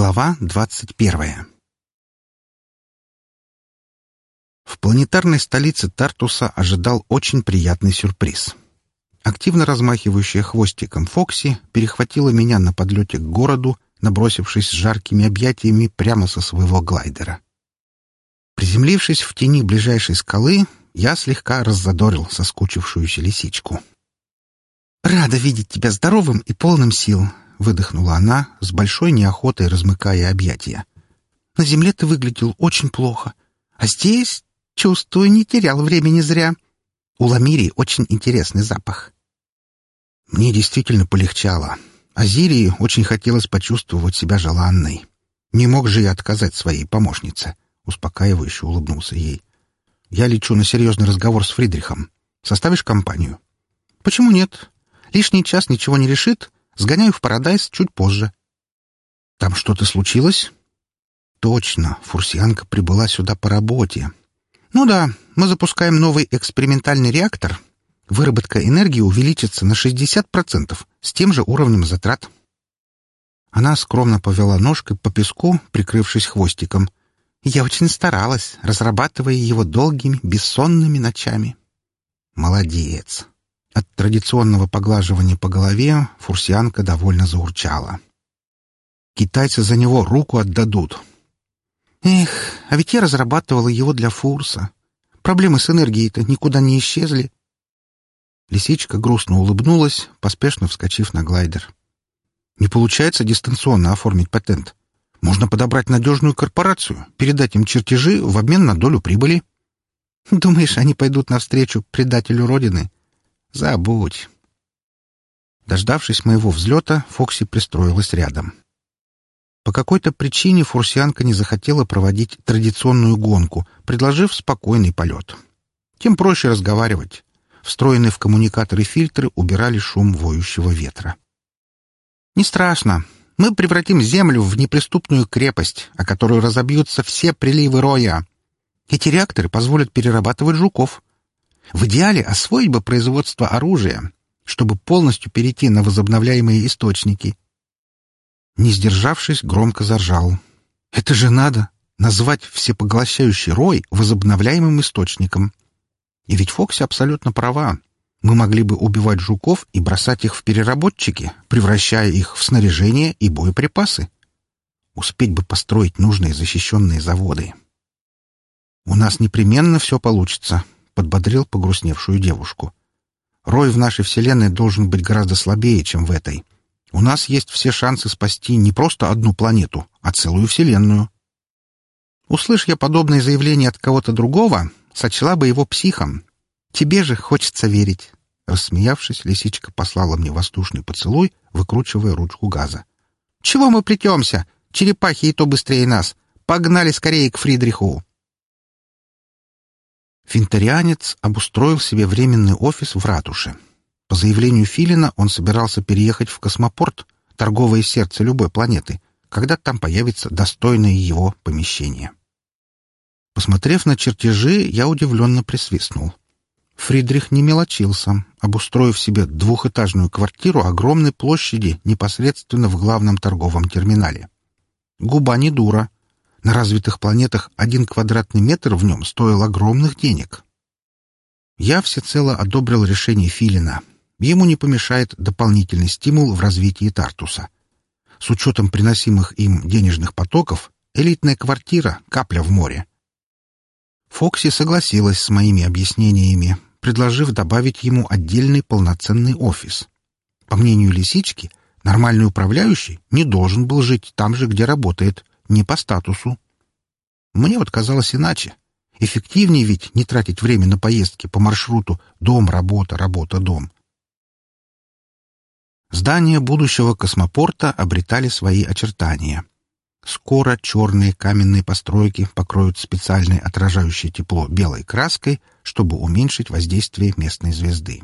Глава двадцать первая В планетарной столице Тартуса ожидал очень приятный сюрприз. Активно размахивающая хвостиком Фокси перехватила меня на подлете к городу, набросившись жаркими объятиями прямо со своего глайдера. Приземлившись в тени ближайшей скалы, я слегка раззадорил соскучившуюся лисичку. «Рада видеть тебя здоровым и полным сил», — выдохнула она, с большой неохотой размыкая объятия. «На земле ты выглядел очень плохо, а здесь Чувствую, не терял времени зря. У Ламири очень интересный запах. Мне действительно полегчало. Азирии очень хотелось почувствовать себя желанной. Не мог же я отказать своей помощнице. Успокаивающе улыбнулся ей. Я лечу на серьезный разговор с Фридрихом. Составишь компанию? Почему нет? Лишний час ничего не решит. Сгоняю в Парадайз чуть позже. Там что-то случилось? Точно, фурсианка прибыла сюда по работе. Ну да, мы запускаем новый экспериментальный реактор. Выработка энергии увеличится на 60% с тем же уровнем затрат. Она скромно повела ножкой по песку, прикрывшись хвостиком. Я очень старалась, разрабатывая его долгими, бессонными ночами. Молодец. От традиционного поглаживания по голове фурсианка довольно заурчала. Китайцы за него руку отдадут, Эх, а ведь я разрабатывала его для Фурса. Проблемы с энергией-то никуда не исчезли. Лисичка грустно улыбнулась, поспешно вскочив на глайдер. Не получается дистанционно оформить патент. Можно подобрать надежную корпорацию, передать им чертежи в обмен на долю прибыли. Думаешь, они пойдут навстречу предателю Родины? Забудь. Дождавшись моего взлета, Фокси пристроилась рядом. По какой-то причине фурсианка не захотела проводить традиционную гонку, предложив спокойный полет. Тем проще разговаривать. Встроенные в коммуникаторы фильтры убирали шум воющего ветра. «Не страшно. Мы превратим Землю в неприступную крепость, о которую разобьются все приливы роя. Эти реакторы позволят перерабатывать жуков. В идеале освоить бы производство оружия, чтобы полностью перейти на возобновляемые источники не сдержавшись, громко заржал. «Это же надо! Назвать всепоглощающий рой возобновляемым источником!» И ведь Фокси абсолютно права. Мы могли бы убивать жуков и бросать их в переработчики, превращая их в снаряжение и боеприпасы. Успеть бы построить нужные защищенные заводы. «У нас непременно все получится», — подбодрил погрустневшую девушку. «Рой в нашей вселенной должен быть гораздо слабее, чем в этой. У нас есть все шансы спасти не просто одну планету, а целую Вселенную. Услышь я подобное заявление от кого-то другого, сочла бы его психом. Тебе же хочется верить. Рассмеявшись, лисичка послала мне воздушный поцелуй, выкручивая ручку газа. «Чего мы плетемся? Черепахи и то быстрее нас. Погнали скорее к Фридриху!» Финтарианец обустроил себе временный офис в ратуше. По заявлению Филина он собирался переехать в космопорт, торговое сердце любой планеты, когда там появится достойное его помещение. Посмотрев на чертежи, я удивленно присвистнул. Фридрих не мелочился, обустроив себе двухэтажную квартиру огромной площади непосредственно в главном торговом терминале. Губа не дура. На развитых планетах один квадратный метр в нем стоил огромных денег. Я всецело одобрил решение Филина, ему не помешает дополнительный стимул в развитии Тартуса. С учетом приносимых им денежных потоков, элитная квартира — капля в море. Фокси согласилась с моими объяснениями, предложив добавить ему отдельный полноценный офис. По мнению Лисички, нормальный управляющий не должен был жить там же, где работает, не по статусу. Мне вот казалось иначе. Эффективнее ведь не тратить время на поездки по маршруту «дом-работа, работа-дом». Здания будущего космопорта обретали свои очертания. Скоро черные каменные постройки покроют специальной отражающей тепло белой краской, чтобы уменьшить воздействие местной звезды.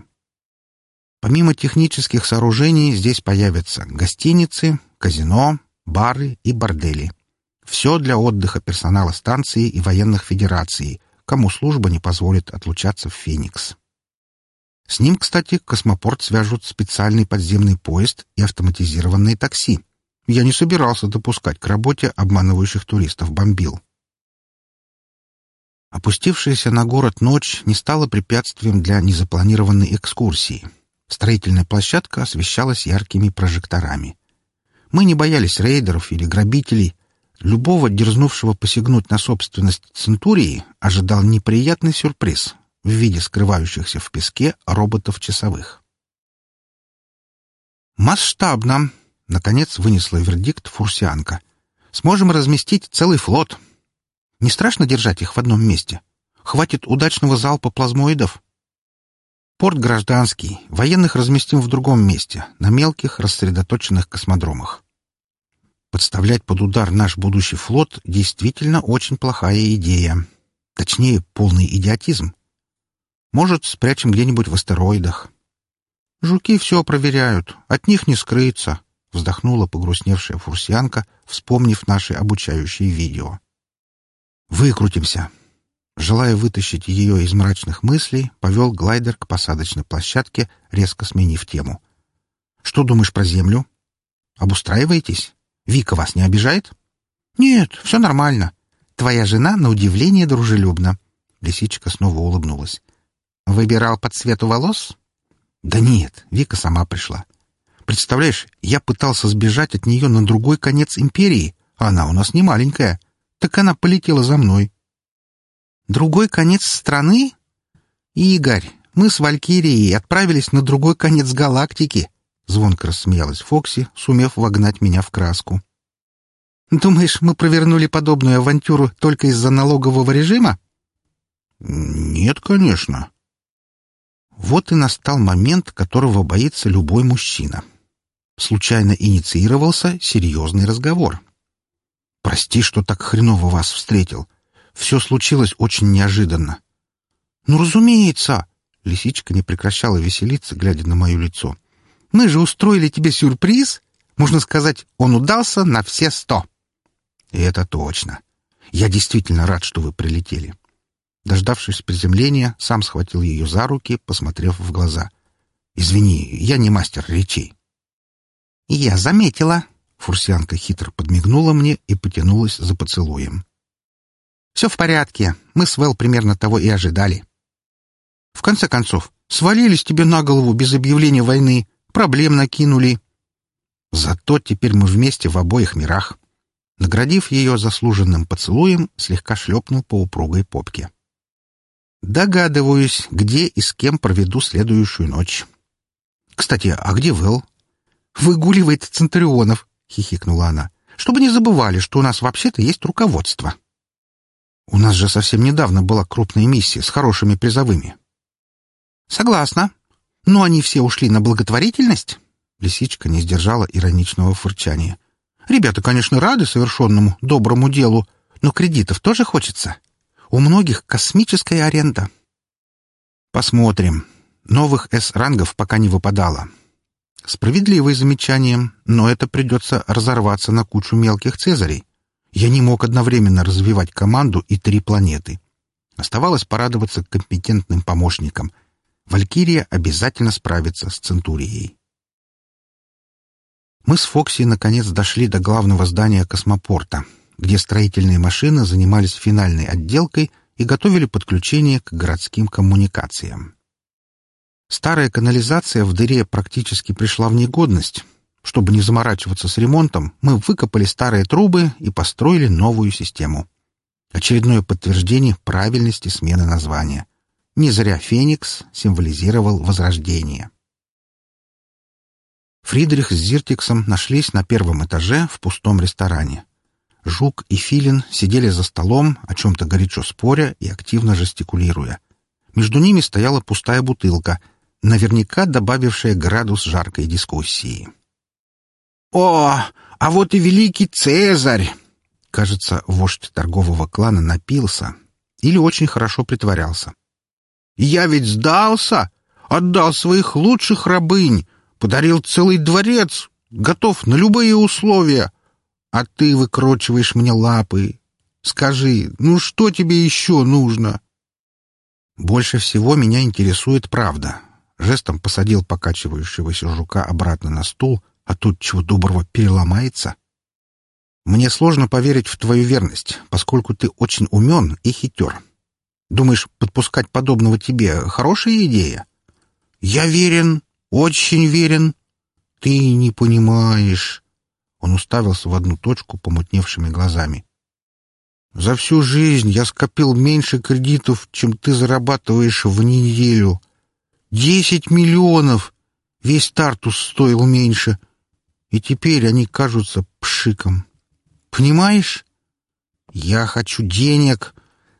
Помимо технических сооружений здесь появятся гостиницы, казино, бары и бордели. Все для отдыха персонала станции и военных федераций, кому служба не позволит отлучаться в Феникс. С ним, кстати, космопорт свяжут специальный подземный поезд и автоматизированные такси. Я не собирался допускать к работе обманывающих туристов бомбил. Опустившаяся на город ночь не стала препятствием для незапланированной экскурсии. Строительная площадка освещалась яркими прожекторами. Мы не боялись рейдеров или грабителей. Любого, дерзнувшего посягнуть на собственность Центурии, ожидал неприятный сюрприз в виде скрывающихся в песке роботов-часовых. «Масштабно!» — наконец вынесла вердикт фурсианка. «Сможем разместить целый флот. Не страшно держать их в одном месте? Хватит удачного залпа плазмоидов?» «Порт гражданский. Военных разместим в другом месте, на мелких рассредоточенных космодромах. Подставлять под удар наш будущий флот действительно очень плохая идея. Точнее, полный идиотизм. Может, спрячем где-нибудь в астероидах. Жуки все проверяют, от них не скрыться, — вздохнула погрустневшая фурсианка, вспомнив наши обучающие видео. «Выкрутимся!» Желая вытащить ее из мрачных мыслей, повел глайдер к посадочной площадке, резко сменив тему. «Что думаешь про Землю? Обустраиваетесь? Вика вас не обижает?» «Нет, все нормально. Твоя жена, на удивление, дружелюбна». Лисичка снова улыбнулась. «Выбирал под цвету волос?» «Да нет, Вика сама пришла. Представляешь, я пытался сбежать от нее на другой конец империи, а она у нас не маленькая. Так она полетела за мной». «Другой конец страны?» «Игорь, мы с Валькирией отправились на другой конец галактики», — звонко рассмеялась Фокси, сумев вогнать меня в краску. «Думаешь, мы провернули подобную авантюру только из-за налогового режима?» «Нет, конечно», вот и настал момент, которого боится любой мужчина. Случайно инициировался серьезный разговор. «Прости, что так хреново вас встретил. Все случилось очень неожиданно». «Ну, разумеется!» — лисичка не прекращала веселиться, глядя на мое лицо. «Мы же устроили тебе сюрприз. Можно сказать, он удался на все сто». И это точно. Я действительно рад, что вы прилетели. Дождавшись приземления, сам схватил ее за руки, посмотрев в глаза. «Извини, я не мастер речей». «Я заметила». Фурсианка хитро подмигнула мне и потянулась за поцелуем. «Все в порядке. Мы с Вэл примерно того и ожидали». «В конце концов, свалились тебе на голову без объявления войны, проблем накинули». «Зато теперь мы вместе в обоих мирах». Наградив ее заслуженным поцелуем, слегка шлепнул по упругой попке. Догадываюсь, где и с кем проведу следующую ночь. Кстати, а где Вэл? Выгуливает Центурионов, хихикнула она. Чтобы не забывали, что у нас вообще-то есть руководство. У нас же совсем недавно была крупная миссия с хорошими призовыми. Согласна. Но они все ушли на благотворительность? Лисичка не сдержала ироничного фырчания. Ребята, конечно, рады совершенному доброму делу, но кредитов тоже хочется. У многих космическая аренда. Посмотрим. Новых С-рангов пока не выпадало. Справедливое замечание, но это придется разорваться на кучу мелких цезарей. Я не мог одновременно развивать команду и три планеты. Оставалось порадоваться компетентным помощникам. Валькирия обязательно справится с Центурией. Мы с Фокси наконец дошли до главного здания космопорта — где строительные машины занимались финальной отделкой и готовили подключение к городским коммуникациям. Старая канализация в дыре практически пришла в негодность. Чтобы не заморачиваться с ремонтом, мы выкопали старые трубы и построили новую систему. Очередное подтверждение правильности смены названия. Не зря Феникс символизировал возрождение. Фридрих с Зиртиксом нашлись на первом этаже в пустом ресторане. Жук и Филин сидели за столом, о чем-то горячо споря и активно жестикулируя. Между ними стояла пустая бутылка, наверняка добавившая градус жаркой дискуссии. «О, а вот и великий Цезарь!» Кажется, вождь торгового клана напился или очень хорошо притворялся. «Я ведь сдался! Отдал своих лучших рабынь! Подарил целый дворец! Готов на любые условия! а ты выкручиваешь мне лапы. Скажи, ну что тебе еще нужно?» «Больше всего меня интересует правда». Жестом посадил покачивающегося жука обратно на стул, а тут чего доброго переломается. Мне сложно поверить в твою верность, поскольку ты очень умен и хитер. Думаешь, подпускать подобного тебе — хорошая идея? Я верен, очень верен. Ты не понимаешь. Он уставился в одну точку помутневшими глазами. За всю жизнь я скопил меньше кредитов, чем ты зарабатываешь в неделю. Десять миллионов! Весь Тартус стоил меньше. И теперь они кажутся пшиком. Понимаешь? Я хочу денег,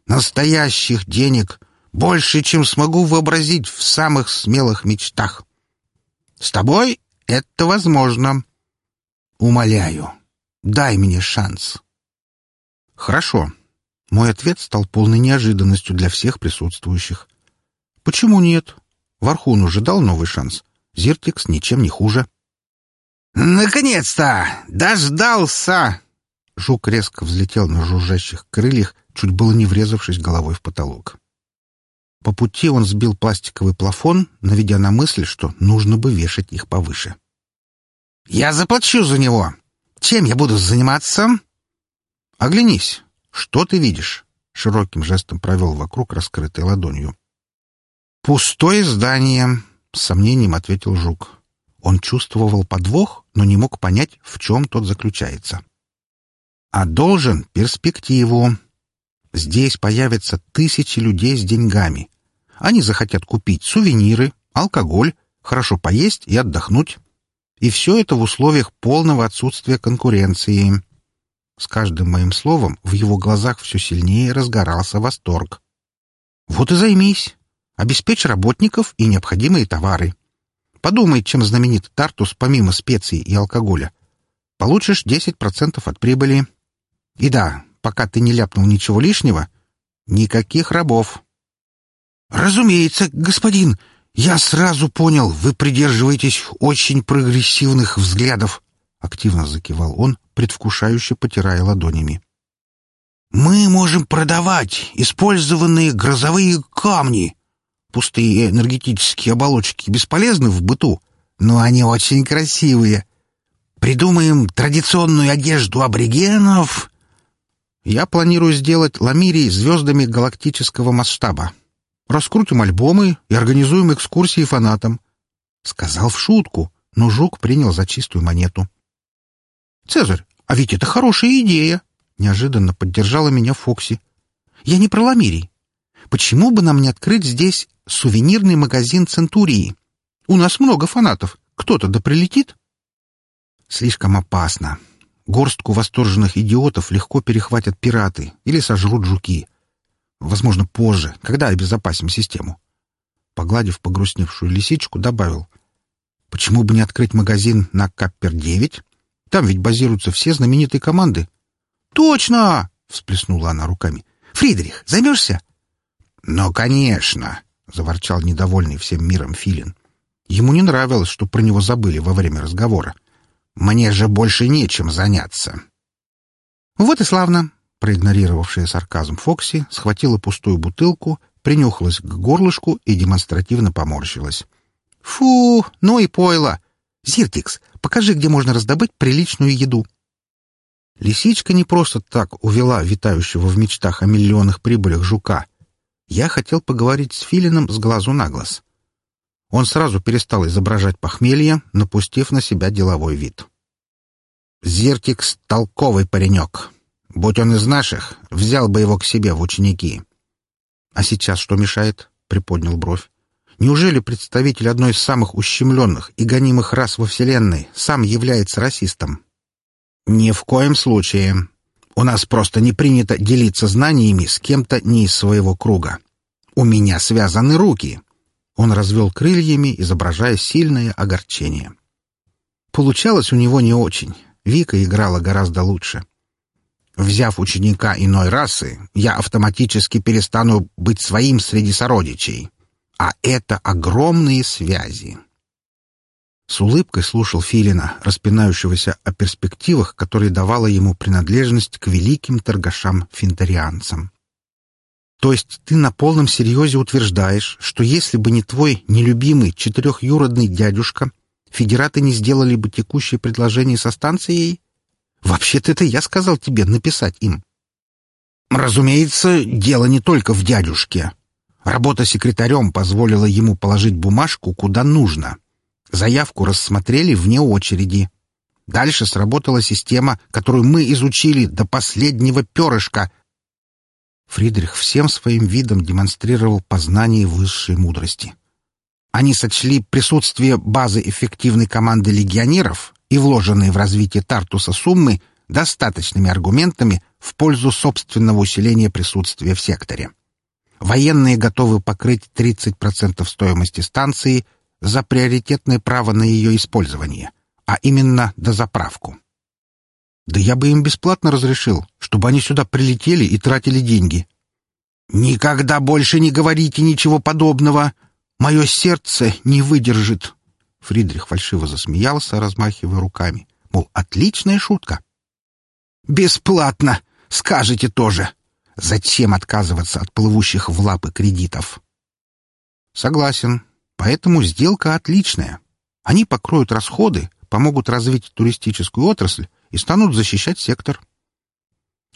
настоящих денег, больше, чем смогу вообразить в самых смелых мечтах. С тобой это возможно. Умоляю, дай мне шанс. Хорошо. Мой ответ стал полной неожиданностью для всех присутствующих. Почему нет? Вархун уже дал новый шанс. Зиртикс ничем не хуже. «Наконец-то! Дождался!» Жук резко взлетел на жужжащих крыльях, чуть было не врезавшись головой в потолок. По пути он сбил пластиковый плафон, наведя на мысль, что нужно бы вешать их повыше. «Я заплачу за него! Чем я буду заниматься?» «Оглянись! Что ты видишь?» — широким жестом провел вокруг раскрытой ладонью. «Пустое здание!» — с сомнением ответил Жук. Он чувствовал подвох, но не мог понять, в чем тот заключается. «А должен перспективу. Здесь появятся тысячи людей с деньгами. Они захотят купить сувениры, алкоголь, хорошо поесть и отдохнуть. И все это в условиях полного отсутствия конкуренции. С каждым моим словом в его глазах все сильнее разгорался восторг. Вот и займись. Обеспечь работников и необходимые товары. Подумай, чем знаменит Тартус помимо специй и алкоголя. Получишь 10% от прибыли. И да, пока ты не ляпнул ничего лишнего, никаких рабов. Разумеется, господин, я сразу понял, вы придерживаетесь очень прогрессивных взглядов, активно закивал он, предвкушающе потирая ладонями. Мы можем продавать использованные грозовые камни. Пустые энергетические оболочки бесполезны в быту, но они очень красивые. Придумаем традиционную одежду аборигенов. Я планирую сделать ламирий звездами галактического масштаба. Раскрутим альбомы и организуем экскурсии фанатам. Сказал в шутку, но Жук принял за чистую монету. «Цезарь, а ведь это хорошая идея!» — неожиданно поддержала меня Фокси. «Я не про ламирий. Почему бы нам не открыть здесь сувенирный магазин Центурии? У нас много фанатов. Кто-то да прилетит?» «Слишком опасно. Горстку восторженных идиотов легко перехватят пираты или сожрут жуки. Возможно, позже, когда обезопасим систему». Погладив погрустневшую лисичку, добавил. «Почему бы не открыть магазин на Каппер-9?» Там ведь базируются все знаменитые команды. Точно! всплеснула она руками. Фридрих, займешься? Ну, конечно, заворчал недовольный всем миром Филин. Ему не нравилось, что про него забыли во время разговора. Мне же больше нечем заняться. Вот и славно, проигнорировавшая сарказм Фокси, схватила пустую бутылку, принюхалась к горлышку и демонстративно поморщилась. «Фу, ну и пойло! Зиртикс, покажи, где можно раздобыть приличную еду». Лисичка не просто так увела витающего в мечтах о миллионах прибылях жука. Я хотел поговорить с Филином с глазу на глаз. Он сразу перестал изображать похмелье, напустив на себя деловой вид. «Зиртикс — толковый паренек. Будь он из наших, взял бы его к себе в ученики». «А сейчас что мешает?» — приподнял бровь. Неужели представитель одной из самых ущемленных и гонимых рас во Вселенной сам является расистом? Ни в коем случае. У нас просто не принято делиться знаниями с кем-то не из своего круга. У меня связаны руки. Он развел крыльями, изображая сильное огорчение. Получалось у него не очень. Вика играла гораздо лучше. Взяв ученика иной расы, я автоматически перестану быть своим среди сородичей. А это огромные связи. С улыбкой слушал Филина, распинающегося о перспективах, которые давала ему принадлежность к великим торгашам-финтарианцам. То есть ты на полном серьезе утверждаешь, что если бы не твой нелюбимый четырехюродный дядюшка, Федераты не сделали бы текущее предложение со станцией? Вообще-то это я сказал тебе написать им. Разумеется, дело не только в дядюшке. Работа секретарем позволила ему положить бумажку куда нужно. Заявку рассмотрели вне очереди. Дальше сработала система, которую мы изучили до последнего перышка. Фридрих всем своим видом демонстрировал познание высшей мудрости. Они сочли присутствие базы эффективной команды легионеров и вложенные в развитие Тартуса суммы достаточными аргументами в пользу собственного усиления присутствия в секторе. Военные готовы покрыть 30% стоимости станции за приоритетное право на ее использование, а именно дозаправку. Да я бы им бесплатно разрешил, чтобы они сюда прилетели и тратили деньги. «Никогда больше не говорите ничего подобного! Мое сердце не выдержит!» Фридрих фальшиво засмеялся, размахивая руками. Мол, отличная шутка. «Бесплатно! Скажете тоже! Зачем отказываться от плывущих в лапы кредитов?» «Согласен. Поэтому сделка отличная. Они покроют расходы, помогут развить туристическую отрасль и станут защищать сектор.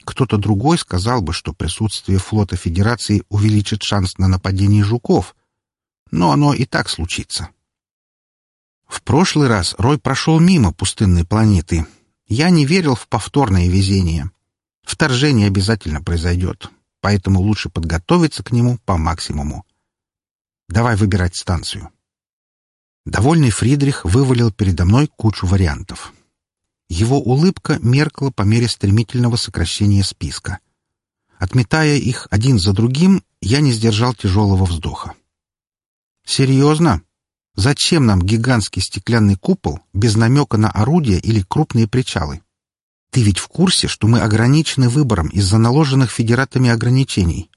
Кто-то другой сказал бы, что присутствие флота Федерации увеличит шанс на нападение жуков, но оно и так случится. В прошлый раз Рой прошел мимо пустынной планеты. Я не верил в повторное везение. Вторжение обязательно произойдет, поэтому лучше подготовиться к нему по максимуму. Давай выбирать станцию. Довольный Фридрих вывалил передо мной кучу вариантов. Его улыбка меркла по мере стремительного сокращения списка. Отметая их один за другим, я не сдержал тяжелого вздоха. «Серьезно? Зачем нам гигантский стеклянный купол без намека на орудия или крупные причалы? Ты ведь в курсе, что мы ограничены выбором из-за наложенных федератами ограничений?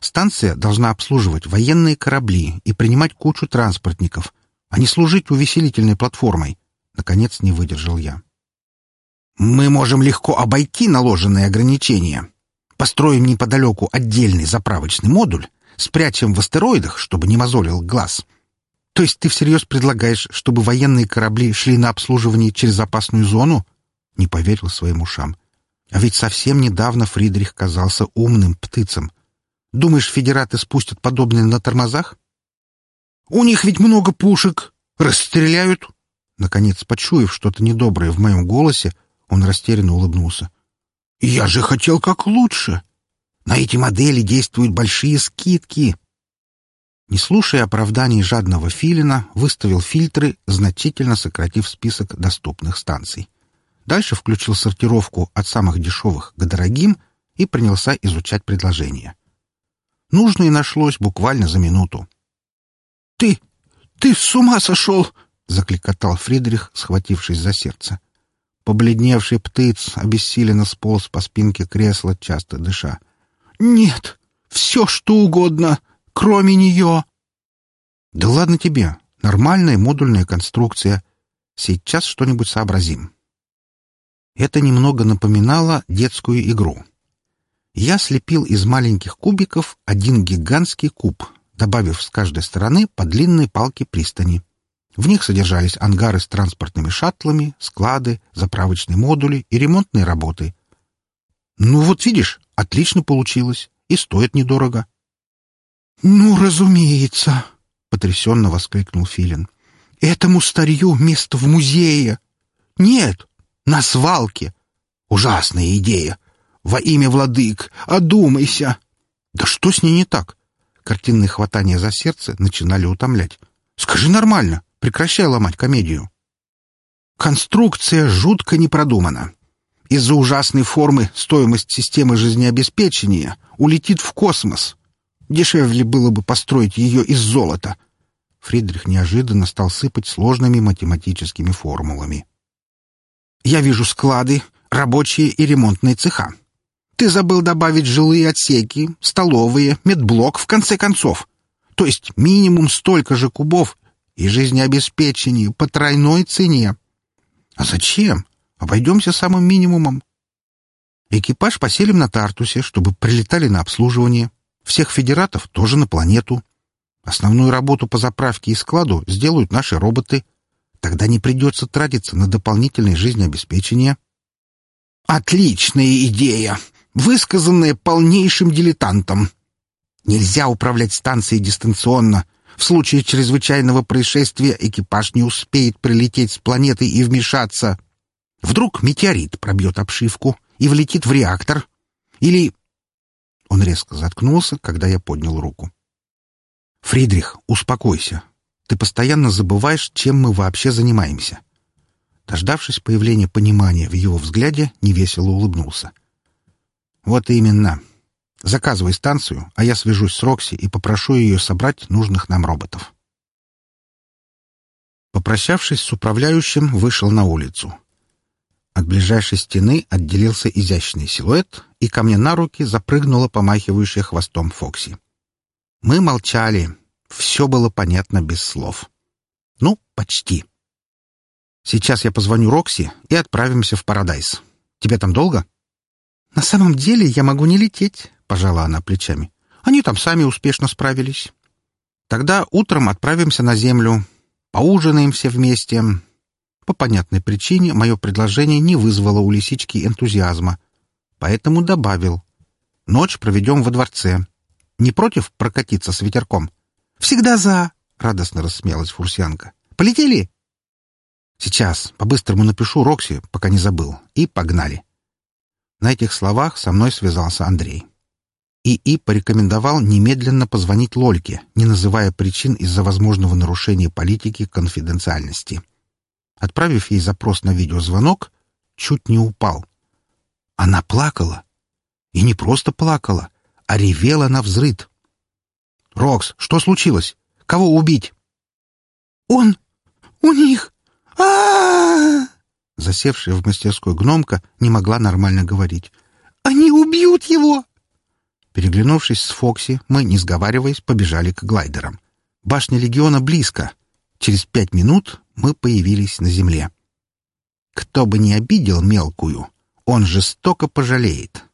Станция должна обслуживать военные корабли и принимать кучу транспортников, а не служить увеселительной платформой. Наконец не выдержал я. Мы можем легко обойти наложенные ограничения. Построим неподалеку отдельный заправочный модуль, спрячем в астероидах, чтобы не мозолил глаз. То есть ты всерьез предлагаешь, чтобы военные корабли шли на обслуживание через опасную зону? Не поверил своим ушам. А ведь совсем недавно Фридрих казался умным птицем. Думаешь, федераты спустят подобное на тормозах? У них ведь много пушек. Расстреляют. Наконец, почуяв что-то недоброе в моем голосе, он растерянно улыбнулся. «Я же хотел как лучше. На эти модели действуют большие скидки». Не слушая оправданий жадного филина, выставил фильтры, значительно сократив список доступных станций. Дальше включил сортировку от самых дешевых к дорогим и принялся изучать предложения. Нужное нашлось буквально за минуту. «Ты... ты с ума сошел!» — закликотал Фридрих, схватившись за сердце. Побледневший птиц обессиленно сполз по спинке кресла, часто дыша. «Нет, все что угодно, кроме нее!» «Да ладно тебе, нормальная модульная конструкция. Сейчас что-нибудь сообразим». Это немного напоминало детскую игру. Я слепил из маленьких кубиков один гигантский куб, добавив с каждой стороны по длинной палке пристани. В них содержались ангары с транспортными шаттлами, склады, заправочные модули и ремонтные работы. Ну вот видишь, отлично получилось и стоит недорого. Ну, разумеется, потрясенно воскликнул Филин. Этому старью место в музее. Нет, на свалке. Ужасная идея. Во имя владык, одумайся. Да что с ней не так? Картинные хватания за сердце начинали утомлять. Скажи нормально. Прекращай ломать комедию. Конструкция жутко не продумана. Из-за ужасной формы стоимость системы жизнеобеспечения улетит в космос. Дешевле было бы построить ее из золота. Фридрих неожиданно стал сыпать сложными математическими формулами. «Я вижу склады, рабочие и ремонтные цеха. Ты забыл добавить жилые отсеки, столовые, медблок, в конце концов. То есть минимум столько же кубов и жизнеобеспечение по тройной цене. А зачем? Обойдемся самым минимумом. Экипаж поселим на Тартусе, чтобы прилетали на обслуживание. Всех федератов тоже на планету. Основную работу по заправке и складу сделают наши роботы. Тогда не придется тратиться на дополнительное жизнеобеспечение. Отличная идея, высказанная полнейшим дилетантом. Нельзя управлять станцией дистанционно. В случае чрезвычайного происшествия экипаж не успеет прилететь с планеты и вмешаться. Вдруг метеорит пробьет обшивку и влетит в реактор. Или... Он резко заткнулся, когда я поднял руку. «Фридрих, успокойся. Ты постоянно забываешь, чем мы вообще занимаемся». Дождавшись появления понимания в его взгляде, невесело улыбнулся. «Вот именно. Заказывай станцию, а я свяжусь с Рокси и попрошу ее собрать нужных нам роботов». Попрощавшись с управляющим, вышел на улицу. От ближайшей стены отделился изящный силуэт, и ко мне на руки запрыгнула помахивающая хвостом Фокси. Мы молчали. Все было понятно без слов. Ну, почти. Сейчас я позвоню Рокси и отправимся в Парадайз. Тебе там долго? На самом деле я могу не лететь, пожала она плечами. Они там сами успешно справились. Тогда утром отправимся на землю, поужинаем все вместе. По понятной причине мое предложение не вызвало у лисички энтузиазма, поэтому добавил. Ночь проведем во дворце. Не против прокатиться с ветерком? Всегда за, радостно рассмеялась Фурсианка. Полетели? Сейчас, по-быстрому напишу Рокси, пока не забыл, и погнали. На этих словах со мной связался Андрей. ИИ порекомендовал немедленно позвонить Лольке, не называя причин из-за возможного нарушения политики конфиденциальности. Отправив ей запрос на видеозвонок, чуть не упал. Она плакала. И не просто плакала, а ревела на взрыд. «Рокс, что случилось? Кого убить?» «Он! У них! а, -а, -а Засевшая в мастерской гномка не могла нормально говорить. «Они убьют его!» Переглянувшись с Фокси, мы, не сговариваясь, побежали к глайдерам. Башня легиона близко. Через пять минут мы появились на земле. Кто бы ни обидел мелкую, он жестоко пожалеет.